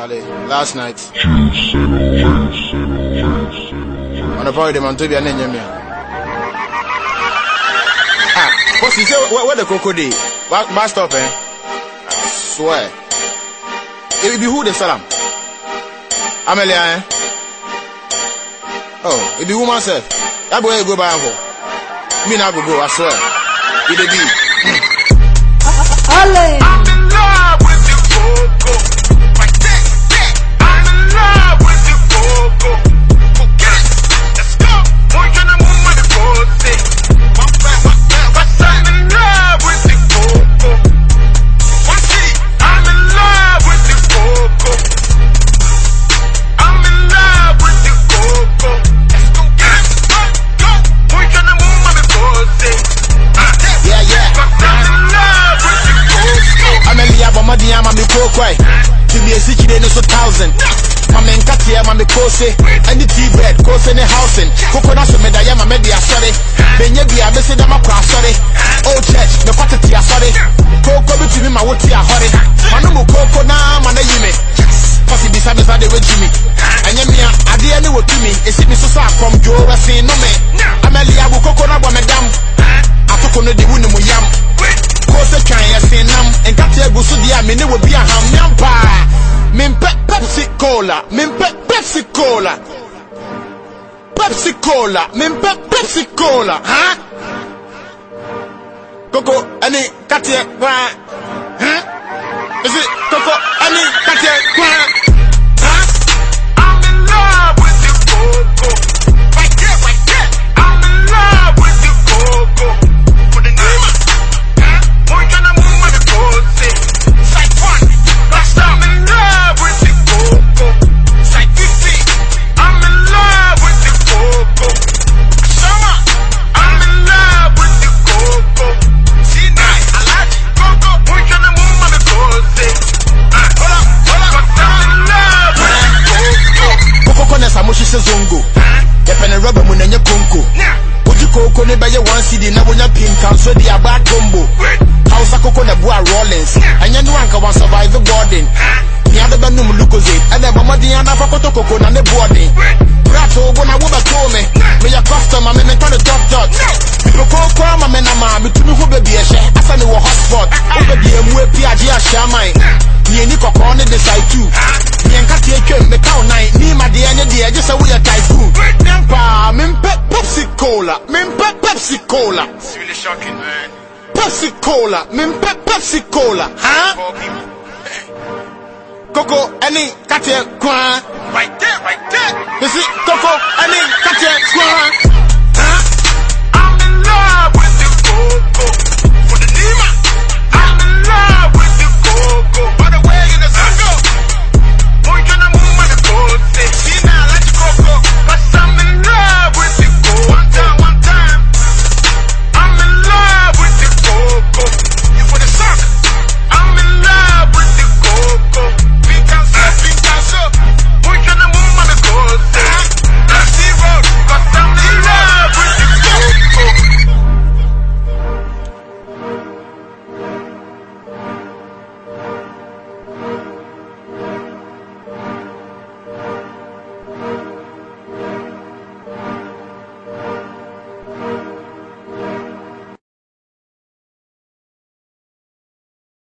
actually last night. On ah, the party, ɔnɔpa wede manto bia ne nyɛ me a bɔsi sɛ wɛde koko de eh? I swear. It be who the salam amelia eh? oh it be who myself that boy go by for. Me na go go i swear. E dey be. Olè. Bomadi ama me kokoi. Timi esiki de no so thousand. Mame nkati ya mame kose. Any tea bread, kose ne housing. Koko na so me da ya mame di asore. Benye bi abese da makwa asore. Old church, me kwate ti asore. Koko bi timi ma woti ahore. Manu mu koko na mana yime. Pasi bisa bisa de we jimi. Enye mia ade ne wo tumi. Esi mi so sa from jo resin no me. Amelia bu koko na bo me dam. Atoko no de wunu mu yam. Kose twan yɛsen nam. Nkate agu so deɛ a me ne wɔ bi aham nyam paa mempɛ pepsi cola mempɛ pepsi cola. Pepsi cola mempɛ pepsi cola ha koko kateɛ kwaa ha ɛsi koko ɛne kateɛ kwaa mohyehyɛ zongo yɛpɛ ne rɔba mu na ɛnyɛ konko wogye kooko ne bɛyɛ one cd na wonya pii nkanso de aba combo hausa koko na boa rollins. Ɛnyɛ survive boarding nea de bɛnom lucozade ɛna ɛbɔ mmɔden anafa kɔtɔ koko na ne boɔden brato bo na wobɛtoo me? Meyɛ customer me mentɔ ne dot dot mepɛ kooko ama me nam a metumi ho baabi ɛhyɛ ne wɔ hotspot wobɛbi amu api agye ahyɛ aman neani kɔkɔɔ ne de tu cola mempɛ pepsi cola It's really shocking, man. pepsi cola mempɛ pepsi cola people. koko ɛne kateɛ kwaa Right there, right there. mesi koko ɛne kateɛ kwaa